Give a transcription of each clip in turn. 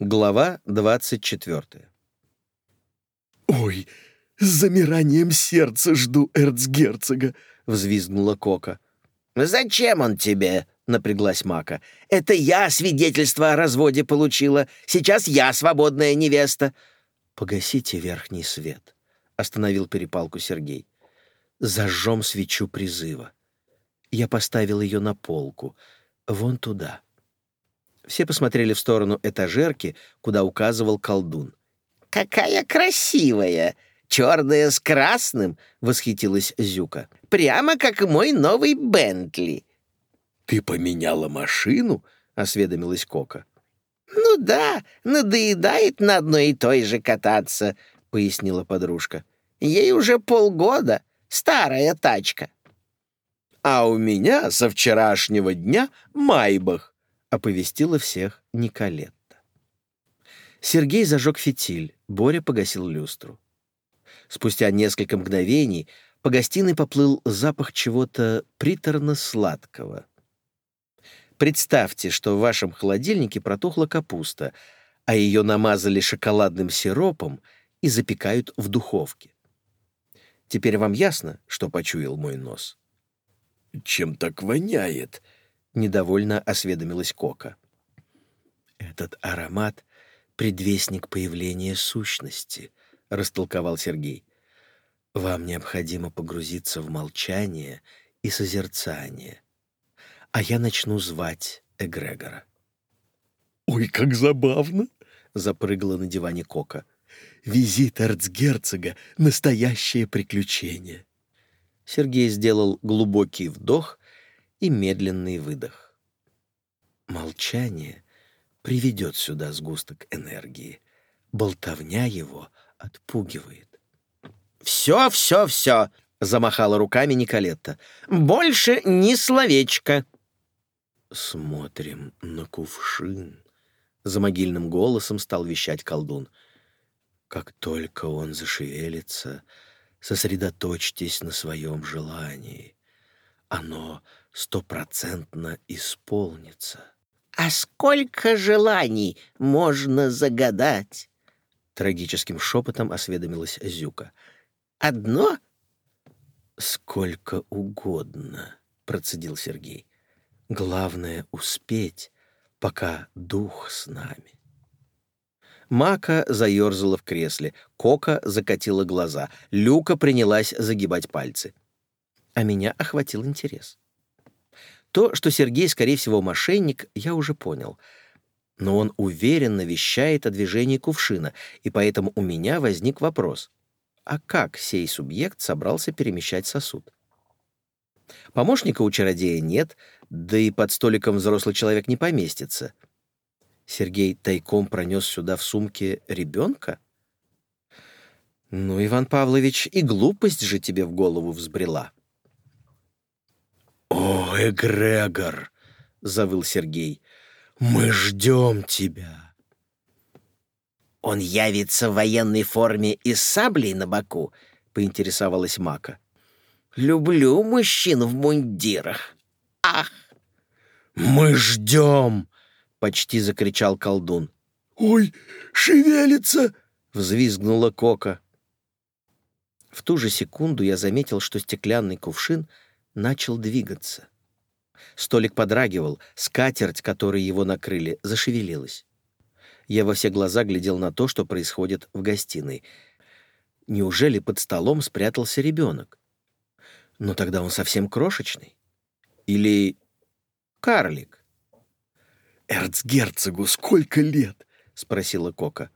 Глава 24. «Ой, с замиранием сердца жду эрцгерцога!» — взвизгнула Кока. «Зачем он тебе?» — напряглась Мака. «Это я свидетельство о разводе получила. Сейчас я свободная невеста». «Погасите верхний свет», — остановил перепалку Сергей. «Зажжем свечу призыва. Я поставил ее на полку, вон туда». Все посмотрели в сторону этажерки, куда указывал колдун. «Какая красивая! Черная с красным!» — восхитилась Зюка. «Прямо как мой новый Бентли!» «Ты поменяла машину?» — осведомилась Кока. «Ну да, надоедает на одной и той же кататься», — пояснила подружка. «Ей уже полгода, старая тачка». «А у меня со вчерашнего дня Майбах», оповестила всех Николетта. Сергей зажег фитиль, Боря погасил люстру. Спустя несколько мгновений по гостиной поплыл запах чего-то приторно-сладкого. Представьте, что в вашем холодильнике протухла капуста, а ее намазали шоколадным сиропом и запекают в духовке. Теперь вам ясно, что почуял мой нос? «Чем так воняет?» — недовольно осведомилась Кока. «Этот аромат — предвестник появления сущности», — растолковал Сергей. «Вам необходимо погрузиться в молчание и созерцание, а я начну звать Эгрегора». «Ой, как забавно!» — запрыгала на диване Кока. «Визит эрцгерцога — настоящее приключение». Сергей сделал глубокий вдох и медленный выдох. Молчание приведет сюда сгусток энергии. Болтовня его отпугивает. «Все, все, все!» — замахала руками Николетта. «Больше ни словечко!» «Смотрим на кувшин», — за могильным голосом стал вещать колдун. «Как только он зашевелится, сосредоточьтесь на своем желании. Оно стопроцентно исполнится. «А сколько желаний можно загадать?» Трагическим шепотом осведомилась Зюка. «Одно?» «Сколько угодно», — процедил Сергей. «Главное — успеть, пока дух с нами». Мака заерзала в кресле, Кока закатила глаза, Люка принялась загибать пальцы. А меня охватил интерес. То, что Сергей, скорее всего, мошенник, я уже понял. Но он уверенно вещает о движении кувшина, и поэтому у меня возник вопрос. А как сей субъект собрался перемещать сосуд? Помощника у чародея нет, да и под столиком взрослый человек не поместится. Сергей тайком пронес сюда в сумке ребенка? Ну, Иван Павлович, и глупость же тебе в голову взбрела. «О, эгрегор!» — завыл Сергей. «Мы ждем тебя!» «Он явится в военной форме и с саблей на боку?» — поинтересовалась Мака. «Люблю мужчин в мундирах. Ах!» «Мы ждем!» — почти закричал колдун. «Ой, шевелится!» — взвизгнула Кока. В ту же секунду я заметил, что стеклянный кувшин — начал двигаться. Столик подрагивал, скатерть, которой его накрыли, зашевелилась. Я во все глаза глядел на то, что происходит в гостиной. Неужели под столом спрятался ребенок? Но тогда он совсем крошечный. Или карлик? «Эрцгерцогу сколько лет?» — спросила Кока.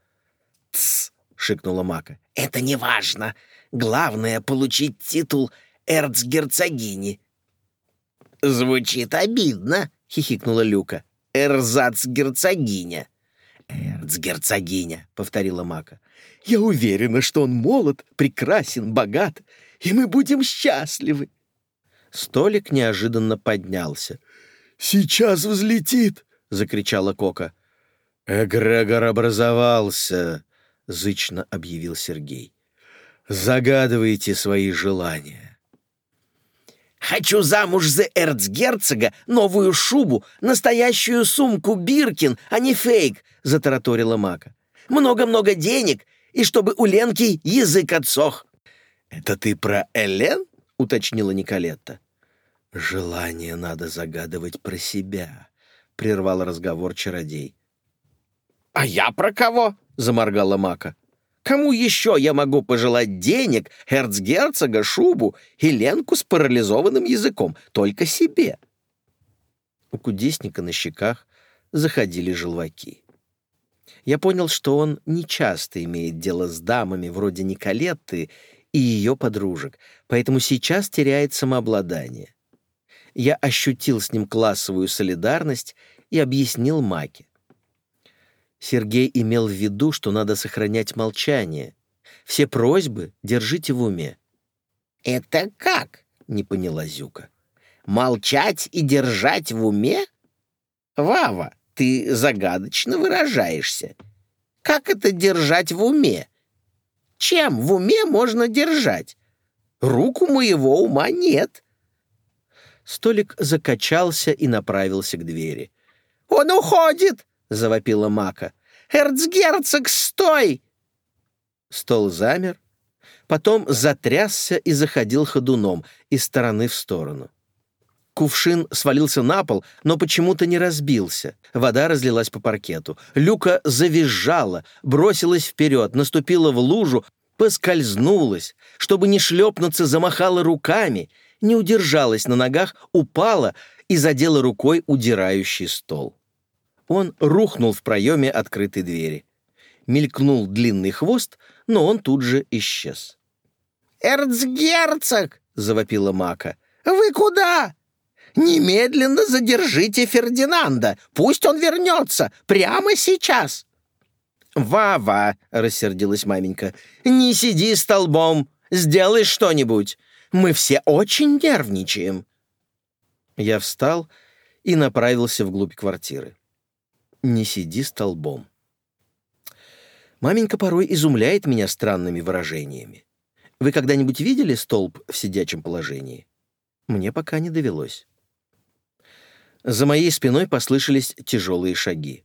«Тсс!» — шикнула Мака. «Это не важно. Главное — получить титул эрцгерцогини». «Звучит обидно», — хихикнула Люка. «Эрзац-герцогиня». «Эрцгерцогиня», — повторила Мака. «Я уверена, что он молод, прекрасен, богат, и мы будем счастливы». Столик неожиданно поднялся. «Сейчас взлетит!» — закричала Кока. «Эгрегор образовался!» — зычно объявил Сергей. «Загадывайте свои желания». «Хочу замуж за эрцгерцога, новую шубу, настоящую сумку Биркин, а не фейк», — затараторила Мака. «Много-много денег, и чтобы у Ленки язык отсох». «Это ты про Элен?» — уточнила Николетта. «Желание надо загадывать про себя», — прервал разговор чародей. «А я про кого?» — заморгала Мака. «Кому еще я могу пожелать денег, эрцгерцога, шубу и Ленку с парализованным языком? Только себе». У кудесника на щеках заходили желваки. Я понял, что он нечасто имеет дело с дамами вроде Николетты и ее подружек, поэтому сейчас теряет самообладание. Я ощутил с ним классовую солидарность и объяснил Маке. Сергей имел в виду, что надо сохранять молчание. Все просьбы держите в уме. «Это как?» — не поняла Зюка. «Молчать и держать в уме? Вава, ты загадочно выражаешься. Как это держать в уме? Чем в уме можно держать? Руку моего ума нет». Столик закачался и направился к двери. «Он уходит!» — завопила Мака. «Эрцгерцог, стой!» Стол замер, потом затрясся и заходил ходуном из стороны в сторону. Кувшин свалился на пол, но почему-то не разбился. Вода разлилась по паркету. Люка завизжала, бросилась вперед, наступила в лужу, поскользнулась, чтобы не шлепнуться, замахала руками, не удержалась на ногах, упала и задела рукой удирающий стол. Он рухнул в проеме открытой двери. Мелькнул длинный хвост, но он тут же исчез. «Эрцгерцог!» — завопила Мака. «Вы куда? Немедленно задержите Фердинанда! Пусть он вернется! Прямо сейчас!» «Вава!» — рассердилась маменька. «Не сиди столбом! Сделай что-нибудь! Мы все очень нервничаем!» Я встал и направился вглубь квартиры не сиди столбом. Маменька порой изумляет меня странными выражениями. Вы когда-нибудь видели столб в сидячем положении? Мне пока не довелось. За моей спиной послышались тяжелые шаги.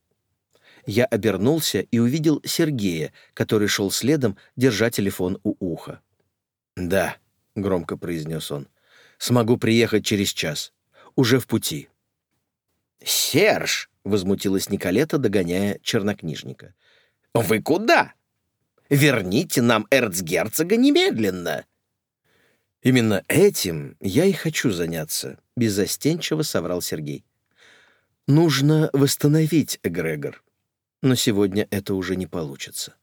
Я обернулся и увидел Сергея, который шел следом, держа телефон у уха. «Да», — громко произнес он, — «смогу приехать через час. Уже в пути». «Серж!» — возмутилась Николета, догоняя чернокнижника. «Вы куда? Верните нам эрцгерцога немедленно!» «Именно этим я и хочу заняться», — беззастенчиво соврал Сергей. «Нужно восстановить эгрегор, но сегодня это уже не получится».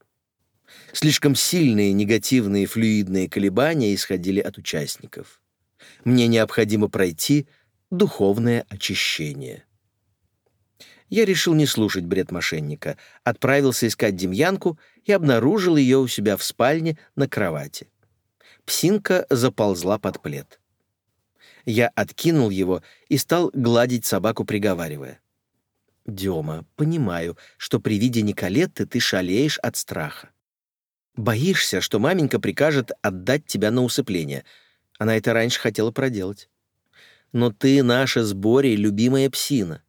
Слишком сильные негативные флюидные колебания исходили от участников. Мне необходимо пройти духовное очищение я решил не слушать бред мошенника, отправился искать Демьянку и обнаружил ее у себя в спальне на кровати. Псинка заползла под плед. Я откинул его и стал гладить собаку, приговаривая. «Дема, понимаю, что при виде Николетты ты шалеешь от страха. Боишься, что маменька прикажет отдать тебя на усыпление. Она это раньше хотела проделать. Но ты наша с Борей любимая псина.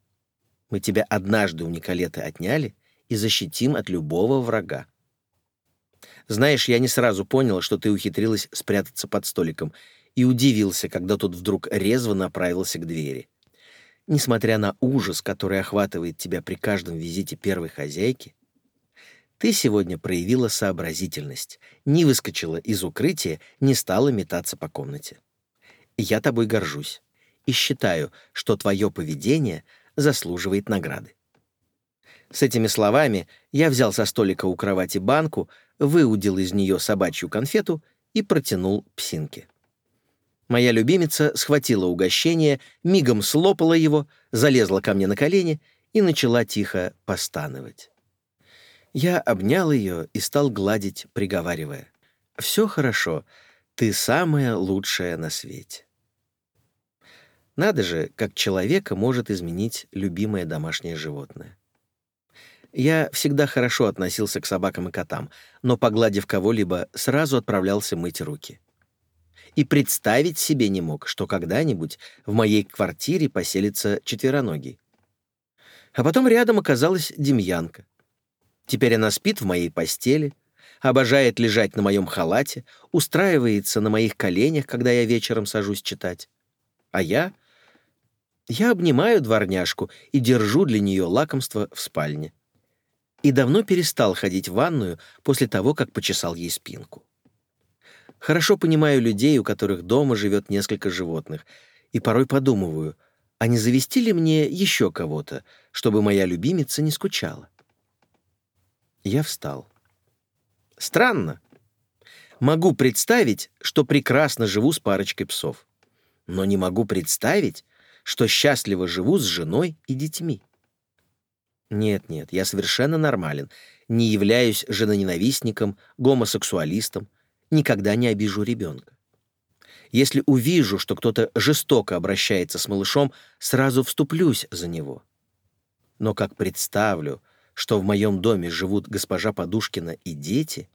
Мы тебя однажды у Николеты отняли и защитим от любого врага. Знаешь, я не сразу понял, что ты ухитрилась спрятаться под столиком, и удивился, когда тот вдруг резво направился к двери. Несмотря на ужас, который охватывает тебя при каждом визите первой хозяйки, ты сегодня проявила сообразительность, не выскочила из укрытия, не стала метаться по комнате. Я тобой горжусь и считаю, что твое поведение заслуживает награды. С этими словами я взял со столика у кровати банку, выудил из нее собачью конфету и протянул псинке. Моя любимица схватила угощение, мигом слопала его, залезла ко мне на колени и начала тихо постановать. Я обнял ее и стал гладить, приговаривая. «Все хорошо, ты самая лучшая на свете». Надо же, как человека может изменить любимое домашнее животное. Я всегда хорошо относился к собакам и котам, но, погладив кого-либо, сразу отправлялся мыть руки. и представить себе не мог, что когда-нибудь в моей квартире поселится четвероногий. А потом рядом оказалась Демьянка. Теперь она спит в моей постели, обожает лежать на моем халате, устраивается на моих коленях, когда я вечером сажусь читать. А я... Я обнимаю дворняжку и держу для нее лакомство в спальне. И давно перестал ходить в ванную после того, как почесал ей спинку. Хорошо понимаю людей, у которых дома живет несколько животных, и порой подумываю, а не завести ли мне еще кого-то, чтобы моя любимица не скучала? Я встал. Странно. Могу представить, что прекрасно живу с парочкой псов. Но не могу представить, что счастливо живу с женой и детьми. Нет-нет, я совершенно нормален, не являюсь женоненавистником, гомосексуалистом, никогда не обижу ребенка. Если увижу, что кто-то жестоко обращается с малышом, сразу вступлюсь за него. Но как представлю, что в моем доме живут госпожа Подушкина и дети,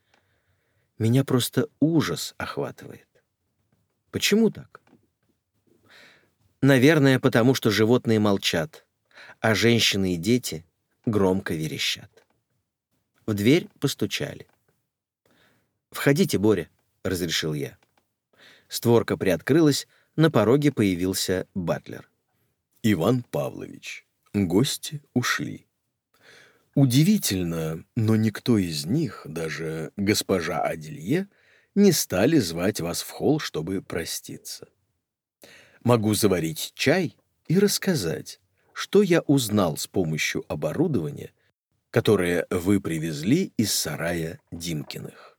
меня просто ужас охватывает. Почему так? Наверное, потому что животные молчат, а женщины и дети громко верещат. В дверь постучали. «Входите, Боря», — разрешил я. Створка приоткрылась, на пороге появился батлер. «Иван Павлович, гости ушли. Удивительно, но никто из них, даже госпожа Аделье, не стали звать вас в холл, чтобы проститься. Могу заварить чай и рассказать, что я узнал с помощью оборудования, которое вы привезли из сарая Димкиных.